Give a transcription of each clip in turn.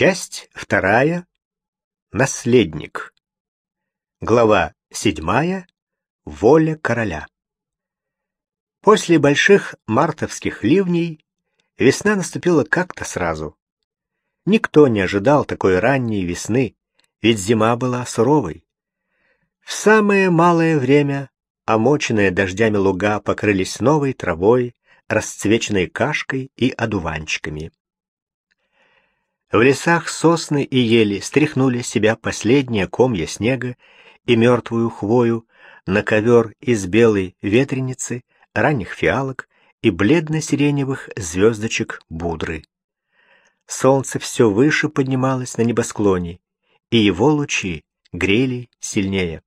Часть вторая. Наследник. Глава седьмая. Воля короля. После больших мартовских ливней весна наступила как-то сразу. Никто не ожидал такой ранней весны, ведь зима была суровой. В самое малое время омоченные дождями луга покрылись новой травой, расцвеченной кашкой и одуванчиками. В лесах сосны и ели стряхнули с себя последние комья снега и мертвую хвою на ковер из белой ветреницы, ранних фиалок и бледно-сиреневых звездочек будры. Солнце все выше поднималось на небосклоне, и его лучи грели сильнее.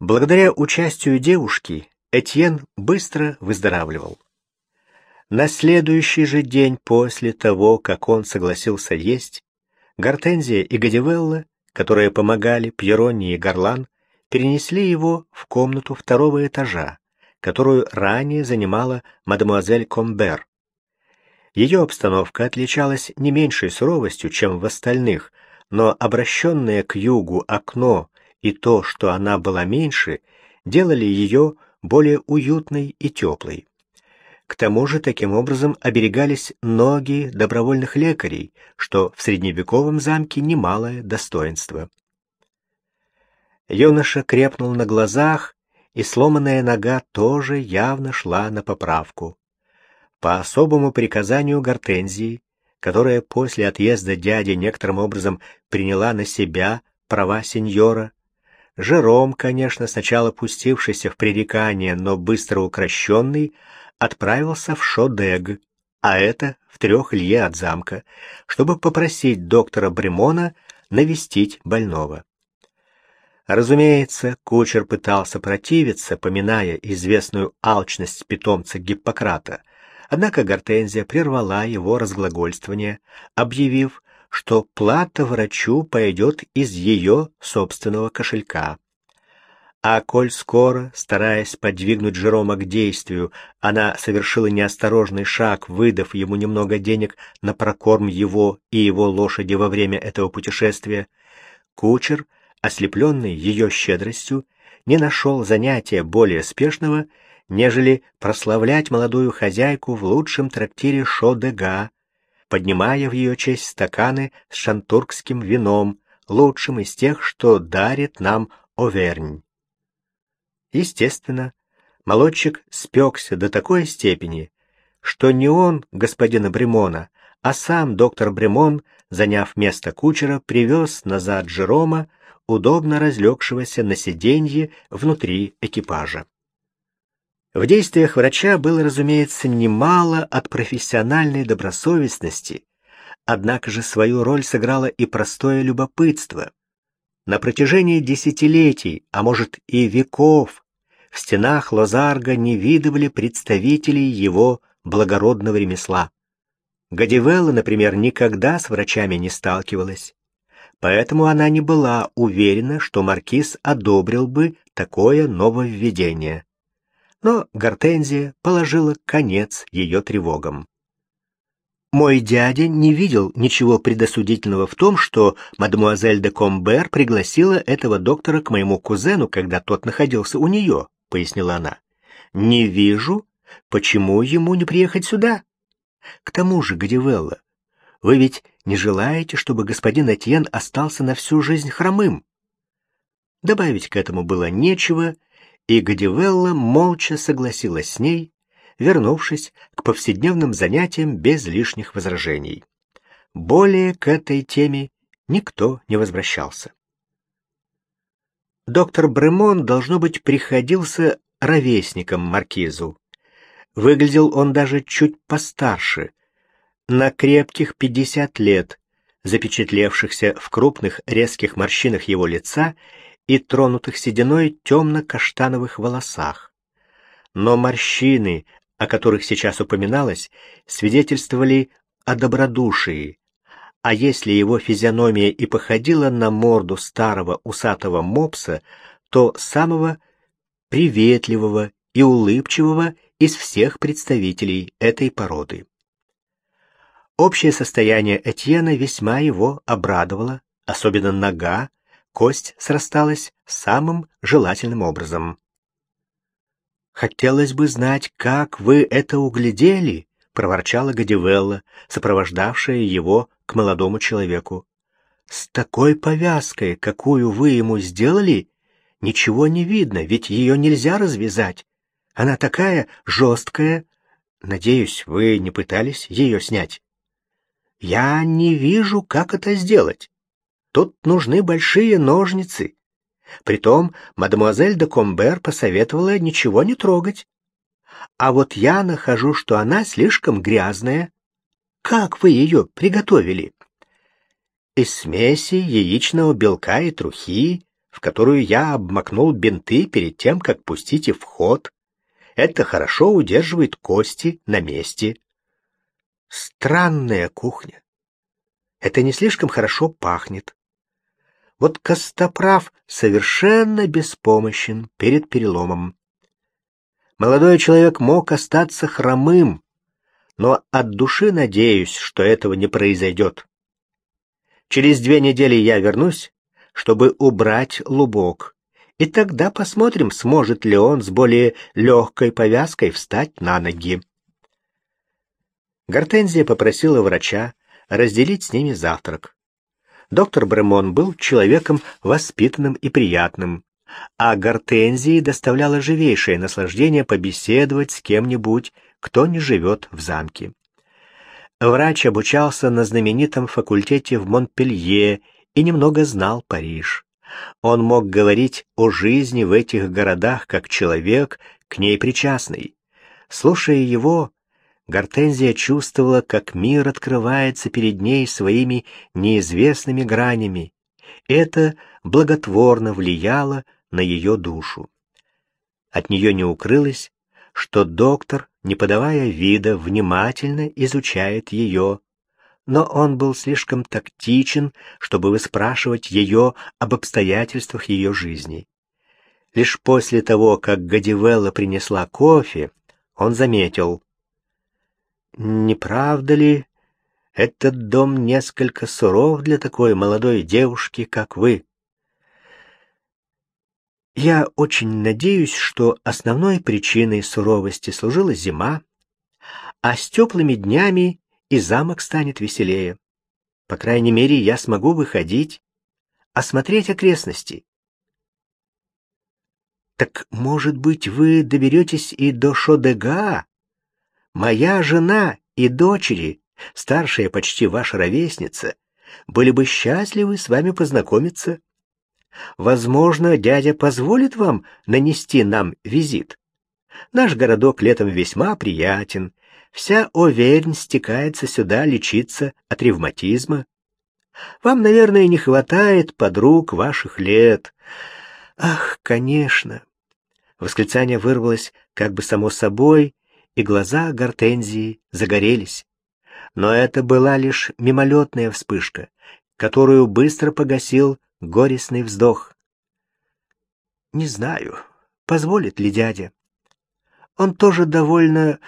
Благодаря участию девушки Этьен быстро выздоравливал. На следующий же день после того, как он согласился есть, Гортензия и Гадивелла, которые помогали Пьерони и Горлан, перенесли его в комнату второго этажа, которую ранее занимала мадемуазель Комбер. Ее обстановка отличалась не меньшей суровостью, чем в остальных, но обращенное к югу окно и то, что она была меньше, делали ее более уютной и теплой. К тому же таким образом оберегались ноги добровольных лекарей, что в средневековом замке немалое достоинство. Юноша крепнул на глазах, и сломанная нога тоже явно шла на поправку. По особому приказанию Гортензии, которая после отъезда дяди некоторым образом приняла на себя права сеньора, Жером, конечно, сначала пустившийся в пререкание, но быстро укращенный, отправился в Шодег, а это в трех лье от замка, чтобы попросить доктора Бремона навестить больного. Разумеется, кучер пытался противиться, поминая известную алчность питомца Гиппократа, однако Гортензия прервала его разглагольствование, объявив, что плата врачу пойдет из ее собственного кошелька. А коль скоро, стараясь подвигнуть Жерома к действию, она совершила неосторожный шаг, выдав ему немного денег на прокорм его и его лошади во время этого путешествия, кучер, ослепленный ее щедростью, не нашел занятия более спешного, нежели прославлять молодую хозяйку в лучшем трактире Шо-де-Га, поднимая в ее честь стаканы с шантуркским вином, лучшим из тех, что дарит нам Овернь. Естественно, молодчик спекся до такой степени, что не он, господина Бремона, а сам доктор Бремон, заняв место кучера, привез назад Жерома, удобно разлегшегося на сиденье внутри экипажа. В действиях врача было, разумеется, немало от профессиональной добросовестности, однако же свою роль сыграло и простое любопытство. На протяжении десятилетий, а может и веков, в стенах Лозарга не видывали представителей его благородного ремесла. Гадивелла, например, никогда с врачами не сталкивалась. Поэтому она не была уверена, что маркиз одобрил бы такое нововведение. Но Гортензия положила конец ее тревогам. Мой дядя не видел ничего предосудительного в том, что мадемуазель де Комбер пригласила этого доктора к моему кузену, когда тот находился у нее пояснила она. Не вижу, почему ему не приехать сюда. К тому же, Гадивелла, вы ведь не желаете, чтобы господин Этьен остался на всю жизнь хромым? Добавить к этому было нечего, и Гадивелла молча согласилась с ней, вернувшись к повседневным занятиям без лишних возражений. Более к этой теме никто не возвращался. Доктор Бремон, должно быть, приходился ровесником маркизу. Выглядел он даже чуть постарше, на крепких пятьдесят лет, запечатлевшихся в крупных резких морщинах его лица и тронутых сединой темно-каштановых волосах. Но морщины, о которых сейчас упоминалось, свидетельствовали о добродушии, а если его физиономия и походила на морду старого усатого мопса, то самого приветливого и улыбчивого из всех представителей этой породы. Общее состояние Этьена весьма его обрадовало, особенно нога, кость срасталась самым желательным образом. «Хотелось бы знать, как вы это углядели», — проворчала Гадивелла, сопровождавшая его к молодому человеку. «С такой повязкой, какую вы ему сделали, ничего не видно, ведь ее нельзя развязать. Она такая жесткая. Надеюсь, вы не пытались ее снять?» «Я не вижу, как это сделать. Тут нужны большие ножницы. Притом мадемуазель де Комбер посоветовала ничего не трогать. А вот я нахожу, что она слишком грязная. Как вы ее приготовили? Из смеси яичного белка и трухи, в которую я обмакнул бинты перед тем, как пустить в ход. Это хорошо удерживает кости на месте. Странная кухня. Это не слишком хорошо пахнет. Вот Костоправ совершенно беспомощен перед переломом. Молодой человек мог остаться хромым, но от души надеюсь, что этого не произойдет. Через две недели я вернусь, чтобы убрать лубок, и тогда посмотрим, сможет ли он с более легкой повязкой встать на ноги. Гортензия попросила врача разделить с ними завтрак. Доктор Бремон был человеком воспитанным и приятным, а Гортензии доставляло живейшее наслаждение побеседовать с кем-нибудь, кто не живет в замке. Врач обучался на знаменитом факультете в Монпелье и немного знал Париж. Он мог говорить о жизни в этих городах как человек, к ней причастный. Слушая его, Гортензия чувствовала, как мир открывается перед ней своими неизвестными гранями. Это благотворно влияло на ее душу. От нее не укрылось, что доктор, не подавая вида, внимательно изучает ее, но он был слишком тактичен, чтобы выспрашивать ее об обстоятельствах ее жизни. Лишь после того, как Гадивелла принесла кофе, он заметил, не правда ли, этот дом несколько суров для такой молодой девушки, как вы? Я очень надеюсь, что основной причиной суровости служила зима, а с теплыми днями и замок станет веселее. По крайней мере, я смогу выходить, осмотреть окрестности. Так, может быть, вы доберетесь и до Шодега? Моя жена и дочери, старшая почти ваша ровесница, были бы счастливы с вами познакомиться. Возможно, дядя позволит вам нанести нам визит. Наш городок летом весьма приятен. Вся Овернь стекается сюда лечиться от ревматизма. Вам, наверное, не хватает подруг ваших лет. Ах, конечно. Восклицание вырвалось как бы само собой, и глаза Гортензии загорелись. Но это была лишь мимолетная вспышка, которую быстро погасил горестный вздох. «Не знаю, позволит ли дядя. Он тоже довольно...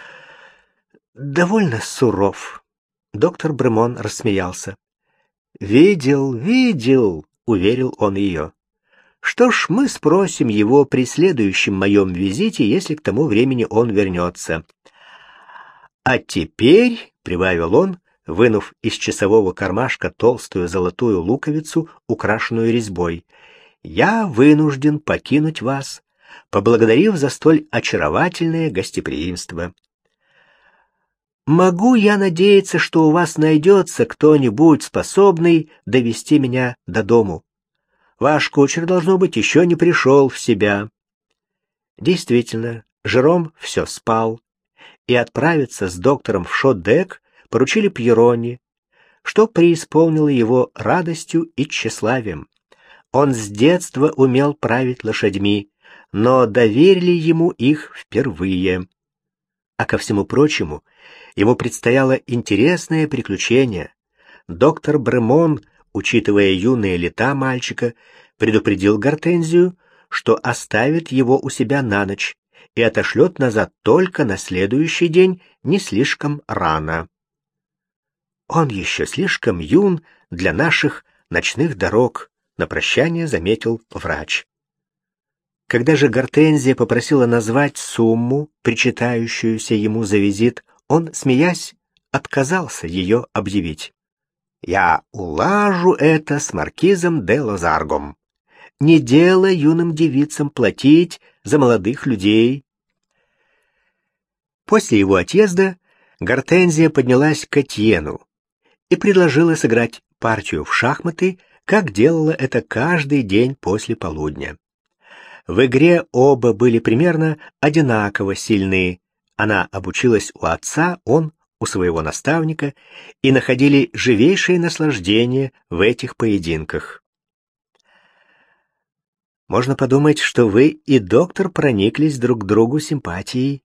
довольно суров». Доктор Бремон рассмеялся. «Видел, видел», — уверил он ее. Что ж, мы спросим его при следующем моем визите, если к тому времени он вернется. А теперь, — прибавил он, вынув из часового кармашка толстую золотую луковицу, украшенную резьбой, — я вынужден покинуть вас, поблагодарив за столь очаровательное гостеприимство. Могу я надеяться, что у вас найдется кто-нибудь способный довести меня до дому? Ваш кучер, должно быть, еще не пришел в себя. Действительно, Жером все спал, и отправиться с доктором в Шодек поручили Пьероне, что преисполнило его радостью и тщеславием. Он с детства умел править лошадьми, но доверили ему их впервые. А ко всему прочему, ему предстояло интересное приключение. Доктор Бремон учитывая юные лета мальчика, предупредил Гортензию, что оставит его у себя на ночь и отошлет назад только на следующий день не слишком рано. Он еще слишком юн для наших ночных дорог, на прощание заметил врач. Когда же Гортензия попросила назвать сумму, причитающуюся ему за визит, он, смеясь, отказался ее объявить. «Я улажу это с маркизом де Лозаргом. Не дело юным девицам платить за молодых людей». После его отъезда Гортензия поднялась к Этьену и предложила сыграть партию в шахматы, как делала это каждый день после полудня. В игре оба были примерно одинаково сильны. Она обучилась у отца, он у своего наставника, и находили живейшее наслаждение в этих поединках. Можно подумать, что вы и доктор прониклись друг другу симпатией.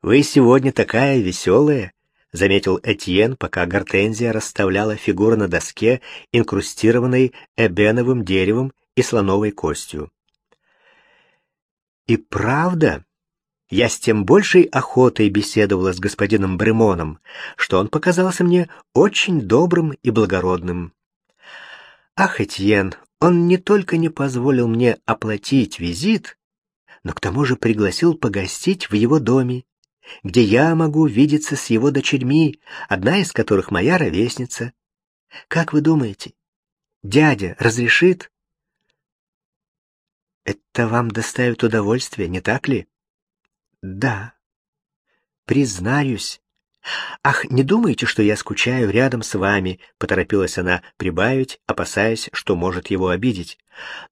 Вы сегодня такая веселая, — заметил Этьен, пока Гортензия расставляла фигуры на доске, инкрустированной эбеновым деревом и слоновой костью. И правда, я с тем большей охотой беседовала с господином Бремоном, что он показался мне очень добрым и благородным. Ах, Этьен, он не только не позволил мне оплатить визит, но к тому же пригласил погостить в его доме, где я могу видеться с его дочерьми, одна из которых моя ровесница. Как вы думаете, дядя разрешит? Это вам доставит удовольствие, не так ли? Да. Признаюсь. Ах, не думайте, что я скучаю рядом с вами, поторопилась она прибавить, опасаясь, что может его обидеть.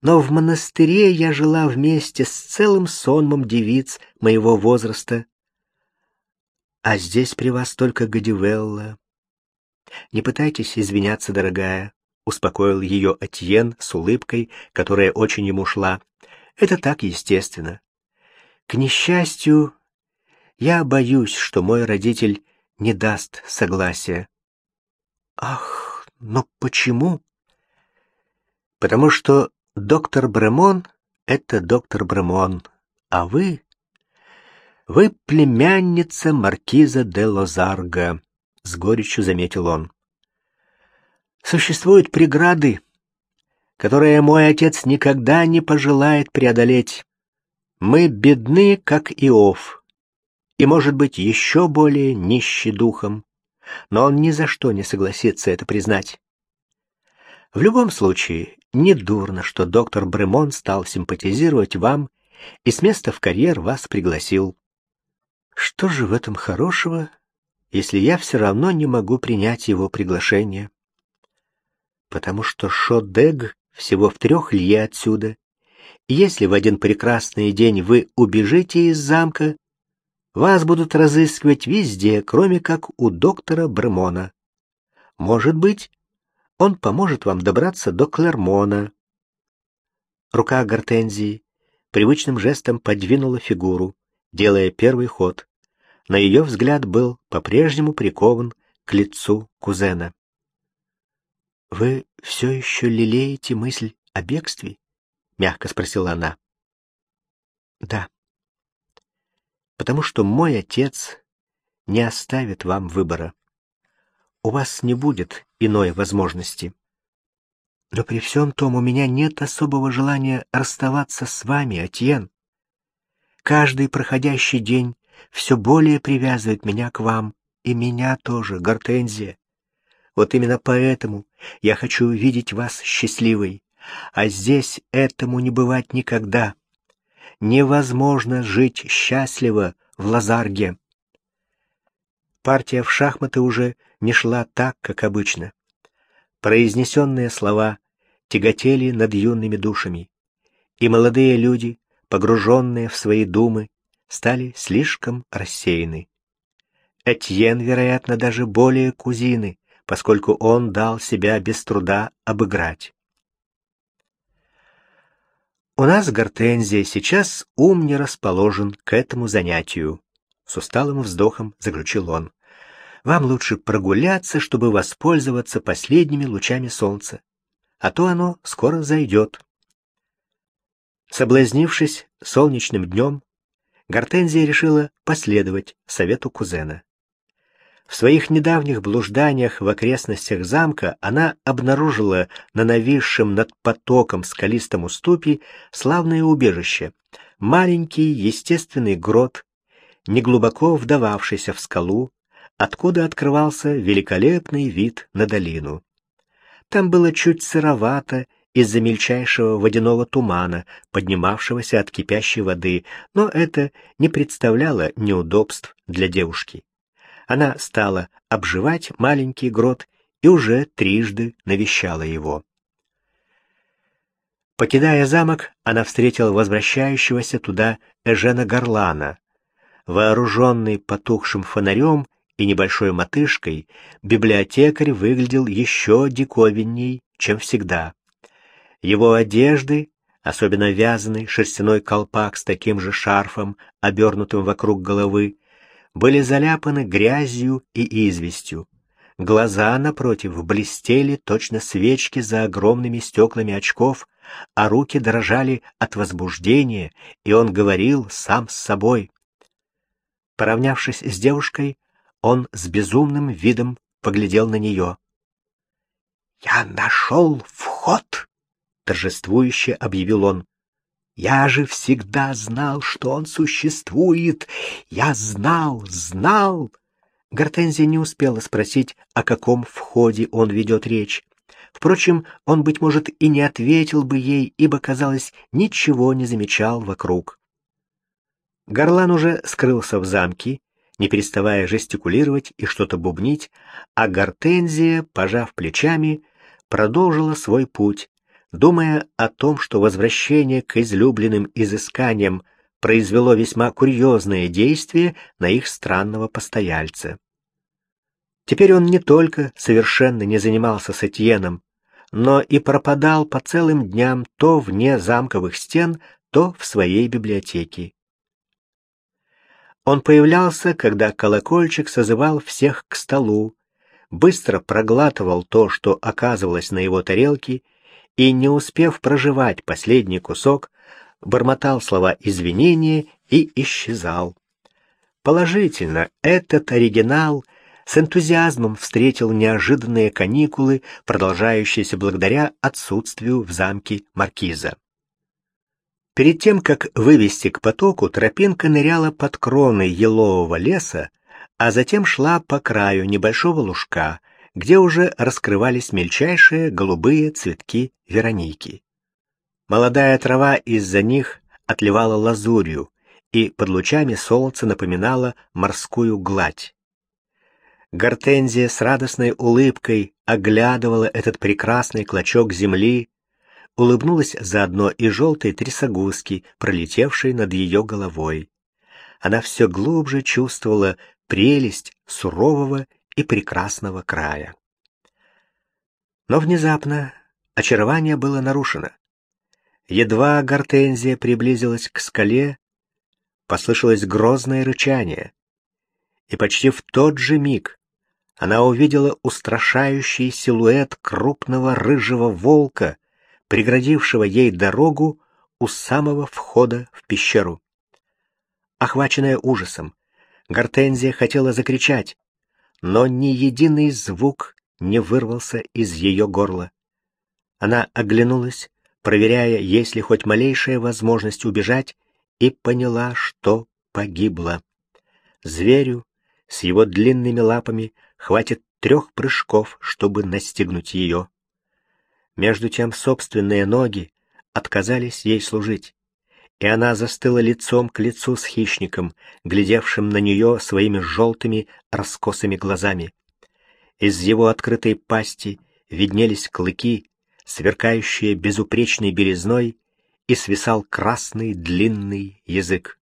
Но в монастыре я жила вместе с целым сонмом девиц моего возраста. А здесь при вас только Гадивелла. Не пытайтесь извиняться, дорогая, успокоил ее Атьен с улыбкой, которая очень ему шла. Это так естественно. К несчастью, я боюсь, что мой родитель не даст согласия. Ах, но почему? Потому что доктор Бремон — это доктор Бремон, а вы... Вы племянница маркиза де Лозарга, — с горечью заметил он. Существуют преграды, которое мой отец никогда не пожелает преодолеть. Мы бедны, как Иов, и, может быть, еще более нищи духом, но он ни за что не согласится это признать. В любом случае, не дурно, что доктор Бремон стал симпатизировать вам и с места в карьер вас пригласил. Что же в этом хорошего, если я все равно не могу принять его приглашение? Потому что Шодег всего в трех лье отсюда. Если в один прекрасный день вы убежите из замка, вас будут разыскивать везде, кроме как у доктора Бремона. Может быть, он поможет вам добраться до Клермона. Рука Гортензии привычным жестом подвинула фигуру, делая первый ход. На ее взгляд был по-прежнему прикован к лицу кузена. «Вы все еще лелеете мысль о бегстве?» — мягко спросила она. «Да. Потому что мой отец не оставит вам выбора. У вас не будет иной возможности. Но при всем том у меня нет особого желания расставаться с вами, Атьен. Каждый проходящий день все более привязывает меня к вам, и меня тоже, Гортензия. Вот именно поэтому я хочу видеть вас счастливой, а здесь этому не бывать никогда. Невозможно жить счастливо в Лазарге. Партия в шахматы уже не шла так, как обычно. Произнесенные слова тяготели над юными душами, и молодые люди, погруженные в свои думы, стали слишком рассеяны. Этьен, вероятно, даже более кузины, поскольку он дал себя без труда обыграть. У нас, Гортензия, сейчас ум не расположен к этому занятию. С усталым вздохом заключил он. Вам лучше прогуляться, чтобы воспользоваться последними лучами солнца, а то оно скоро зайдет. Соблазнившись солнечным днем, Гортензия решила последовать совету кузена. В своих недавних блужданиях в окрестностях замка она обнаружила на нависшем над потоком скалистом уступе славное убежище, маленький естественный грот, неглубоко вдававшийся в скалу, откуда открывался великолепный вид на долину. Там было чуть сыровато из-за мельчайшего водяного тумана, поднимавшегося от кипящей воды, но это не представляло неудобств для девушки. Она стала обживать маленький грот и уже трижды навещала его. Покидая замок, она встретила возвращающегося туда Эжена Горлана. Вооруженный потухшим фонарем и небольшой мотышкой, библиотекарь выглядел еще диковинней, чем всегда. Его одежды, особенно вязаный шерстяной колпак с таким же шарфом, обернутым вокруг головы, были заляпаны грязью и известью. Глаза, напротив, блестели точно свечки за огромными стеклами очков, а руки дрожали от возбуждения, и он говорил сам с собой. Поравнявшись с девушкой, он с безумным видом поглядел на нее. «Я нашел вход!» — торжествующе объявил он. «Я же всегда знал, что он существует! Я знал, знал!» Гортензия не успела спросить, о каком входе он ведет речь. Впрочем, он, быть может, и не ответил бы ей, ибо, казалось, ничего не замечал вокруг. Горлан уже скрылся в замке, не переставая жестикулировать и что-то бубнить, а Гортензия, пожав плечами, продолжила свой путь, думая о том, что возвращение к излюбленным изысканиям произвело весьма курьезное действие на их странного постояльца. Теперь он не только совершенно не занимался с Этьеном, но и пропадал по целым дням то вне замковых стен, то в своей библиотеке. Он появлялся, когда колокольчик созывал всех к столу, быстро проглатывал то, что оказывалось на его тарелке, и, не успев проживать последний кусок, бормотал слова извинения и исчезал. Положительно, этот оригинал с энтузиазмом встретил неожиданные каникулы, продолжающиеся благодаря отсутствию в замке маркиза. Перед тем, как вывести к потоку, тропинка ныряла под кроной елового леса, а затем шла по краю небольшого лужка, где уже раскрывались мельчайшие голубые цветки вероники. Молодая трава из-за них отливала лазурью и под лучами солнца напоминала морскую гладь. Гортензия с радостной улыбкой оглядывала этот прекрасный клочок земли, улыбнулась заодно и желтой трясогузки, пролетевшей над ее головой. Она все глубже чувствовала прелесть сурового и прекрасного края. Но внезапно очарование было нарушено. Едва гортензия приблизилась к скале, послышалось грозное рычание, и почти в тот же миг она увидела устрашающий силуэт крупного рыжего волка, преградившего ей дорогу у самого входа в пещеру. Охваченная ужасом, Гортензия хотела закричать, но ни единый звук не вырвался из ее горла. Она оглянулась, проверяя, есть ли хоть малейшая возможность убежать, и поняла, что погибла. Зверю с его длинными лапами хватит трех прыжков, чтобы настигнуть ее. Между тем собственные ноги отказались ей служить, и она застыла лицом к лицу с хищником, глядевшим на нее своими желтыми раскосыми глазами. Из его открытой пасти виднелись клыки, сверкающие безупречной березной, и свисал красный длинный язык.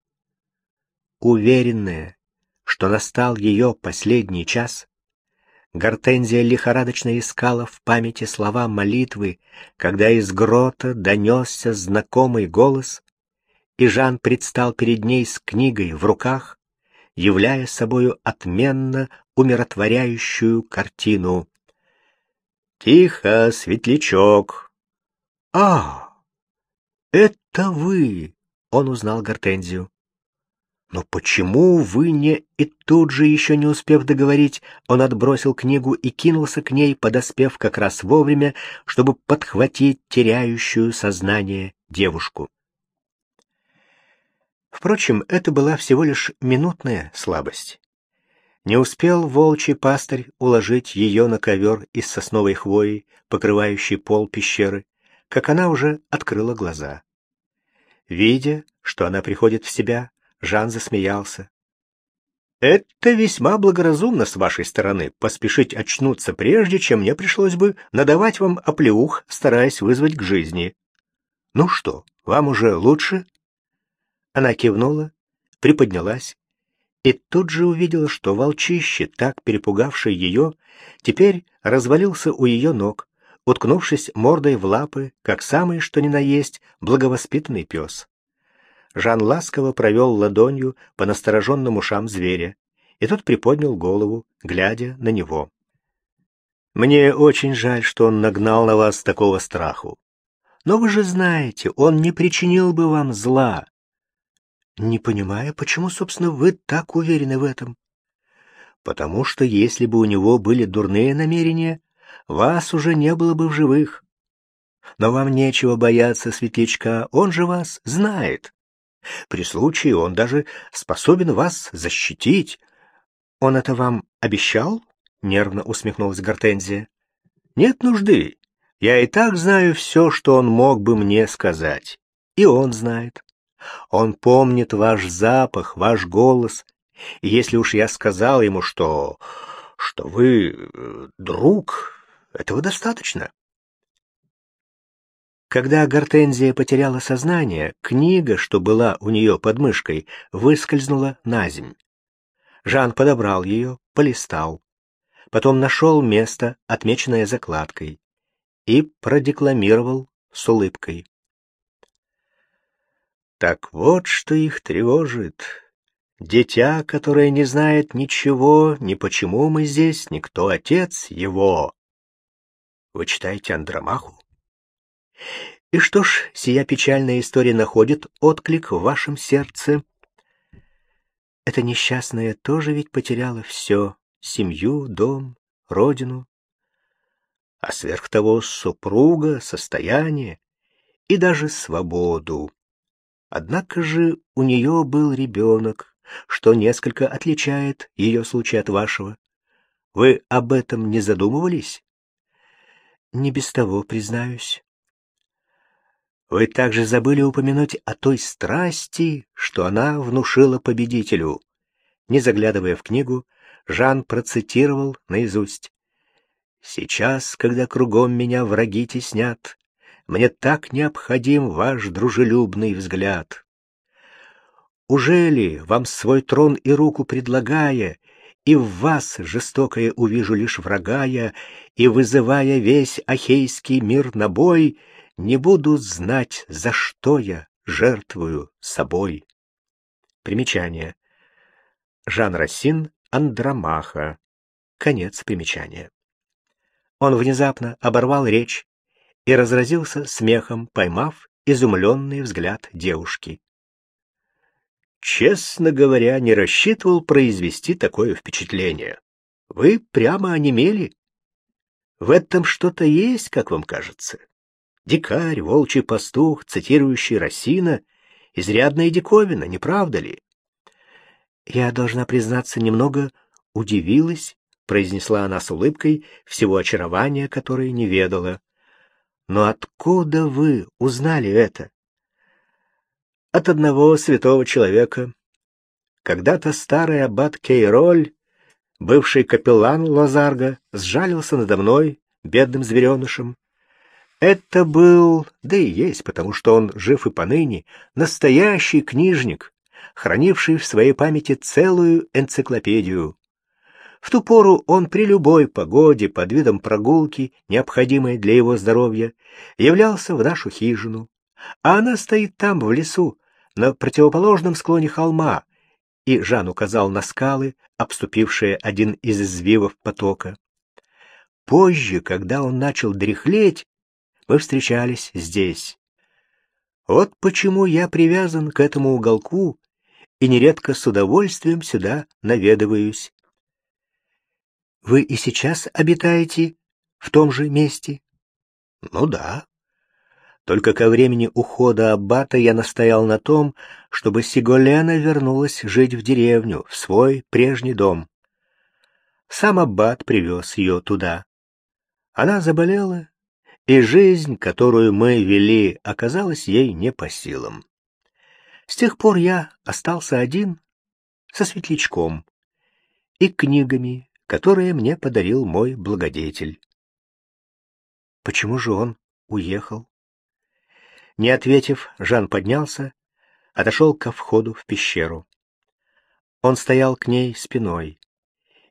Уверенная, что настал ее последний час, Гортензия лихорадочно искала в памяти слова молитвы, когда из грота донесся знакомый голос, и Жан предстал перед ней с книгой в руках, являя собою отменно умиротворяющую картину. «Тихо, светлячок!» «А, это вы!» — он узнал Гортензию. Но почему вы не...» И тут же, еще не успев договорить, он отбросил книгу и кинулся к ней, подоспев как раз вовремя, чтобы подхватить теряющую сознание девушку. Впрочем, это была всего лишь минутная слабость. Не успел волчий пастырь уложить ее на ковер из сосновой хвои, покрывающий пол пещеры, как она уже открыла глаза. Видя, что она приходит в себя, Жан засмеялся. «Это весьма благоразумно с вашей стороны, поспешить очнуться прежде, чем мне пришлось бы надавать вам оплеух, стараясь вызвать к жизни. Ну что, вам уже лучше?» Она кивнула, приподнялась и тут же увидела, что волчище, так перепугавший ее, теперь развалился у ее ног, уткнувшись мордой в лапы, как самый что ни на есть благовоспитанный пес. Жан ласково провел ладонью по настороженным ушам зверя, и тот приподнял голову, глядя на него. «Мне очень жаль, что он нагнал на вас такого страху. Но вы же знаете, он не причинил бы вам зла. Не понимаю, почему, собственно, вы так уверены в этом? Потому что если бы у него были дурные намерения, вас уже не было бы в живых. Но вам нечего бояться светлячка, он же вас знает. При случае он даже способен вас защитить. Он это вам обещал? Нервно усмехнулась Гортензия. Нет нужды. Я и так знаю все, что он мог бы мне сказать. И он знает. Он помнит ваш запах, ваш голос. И если уж я сказал ему, что... что вы э, друг, этого достаточно. Когда Гортензия потеряла сознание, книга, что была у нее под мышкой, выскользнула на земь. Жан подобрал ее, полистал. Потом нашел место, отмеченное закладкой, и продекламировал с улыбкой. Так вот, что их тревожит. Дитя, которое не знает ничего, ни почему мы здесь, никто отец его. Вы читаете Андромаху? И что ж, сия печальная история находит отклик в вашем сердце. Эта несчастная тоже ведь потеряла все — семью, дом, родину. А сверх того супруга, состояние и даже свободу. Однако же у нее был ребенок, что несколько отличает ее случай от вашего. Вы об этом не задумывались? Не без того, признаюсь. Вы также забыли упомянуть о той страсти, что она внушила победителю. Не заглядывая в книгу, Жан процитировал наизусть. «Сейчас, когда кругом меня враги теснят, мне так необходим ваш дружелюбный взгляд. Уже ли вам свой трон и руку предлагая, и в вас жестокое увижу лишь врага я, и, вызывая весь ахейский мир на бой, не буду знать, за что я жертвую собой. Примечание. Жан Рассин, Андромаха. Конец примечания. Он внезапно оборвал речь и разразился смехом, поймав изумленный взгляд девушки. Честно говоря, не рассчитывал произвести такое впечатление. Вы прямо онемели. В этом что-то есть, как вам кажется? Дикарь, волчий пастух, цитирующий Рассина, изрядная диковина, не правда ли? Я должна признаться, немного удивилась, произнесла она с улыбкой, всего очарования которой не ведала. Но откуда вы узнали это? От одного святого человека. Когда-то старый аббат Кейроль, бывший капеллан Лазарга, сжалился надо мной, бедным зверенышем. Это был, да и есть, потому что он жив и поныне, настоящий книжник, хранивший в своей памяти целую энциклопедию. В ту пору он при любой погоде, под видом прогулки, необходимой для его здоровья, являлся в нашу хижину. А она стоит там, в лесу, на противоположном склоне холма, и Жан указал на скалы, обступившие один из извивов потока. Позже, когда он начал дряхлеть, мы встречались здесь. Вот почему я привязан к этому уголку и нередко с удовольствием сюда наведываюсь. Вы и сейчас обитаете в том же месте? Ну да. Только ко времени ухода аббата я настоял на том, чтобы Сиголена вернулась жить в деревню, в свой прежний дом. Сам аббат привез ее туда. Она заболела, и жизнь, которую мы вели, оказалась ей не по силам. С тех пор я остался один со светлячком и книгами, которые мне подарил мой благодетель. Почему же он уехал? Не ответив, Жан поднялся, отошел ко входу в пещеру. Он стоял к ней спиной,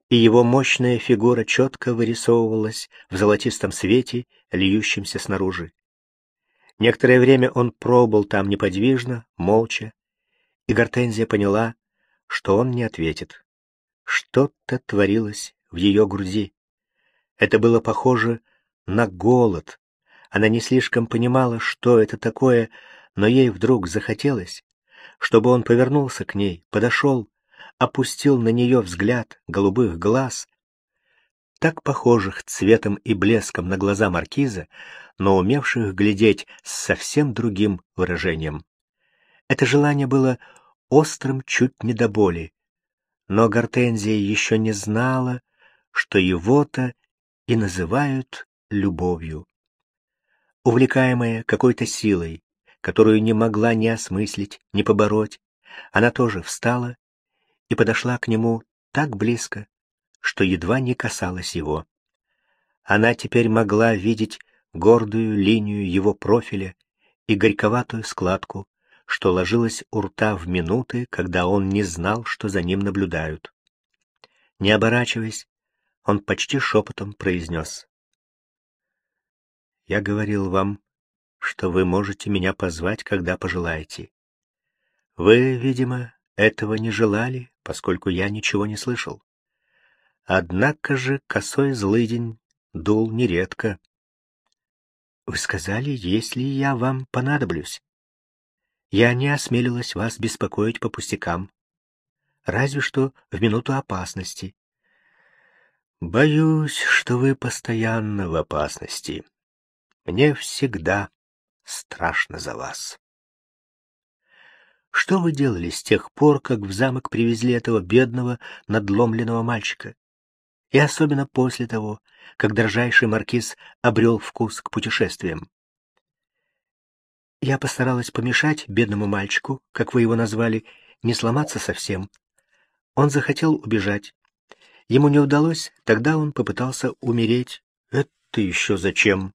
и его мощная фигура четко вырисовывалась в золотистом свете, льющемся снаружи. Некоторое время он пробыл там неподвижно, молча, и Гортензия поняла, что он не ответит. Что-то творилось в ее груди. Это было похоже на голод. Она не слишком понимала, что это такое, но ей вдруг захотелось, чтобы он повернулся к ней, подошел, опустил на нее взгляд голубых глаз, так похожих цветом и блеском на глаза маркиза, но умевших глядеть с совсем другим выражением. Это желание было острым чуть не до боли, но Гортензия еще не знала, что его-то и называют любовью. Увлекаемая какой-то силой, которую не могла ни осмыслить, ни побороть, она тоже встала и подошла к нему так близко, что едва не касалась его. Она теперь могла видеть гордую линию его профиля и горьковатую складку, что ложилась у рта в минуты, когда он не знал, что за ним наблюдают. Не оборачиваясь, он почти шепотом произнес. «Я говорил вам, что вы можете меня позвать, когда пожелаете. Вы, видимо, этого не желали, поскольку я ничего не слышал. Однако же косой злыдень дул нередко. Вы сказали, если я вам понадоблюсь. Я не осмелилась вас беспокоить по пустякам, разве что в минуту опасности. Боюсь, что вы постоянно в опасности. Мне всегда страшно за вас. Что вы делали с тех пор, как в замок привезли этого бедного, надломленного мальчика? И особенно после того, как дрожайший маркиз обрел вкус к путешествиям. Я постаралась помешать бедному мальчику, как вы его назвали, не сломаться совсем. Он захотел убежать, Ему не удалось, тогда он попытался умереть. Это еще зачем?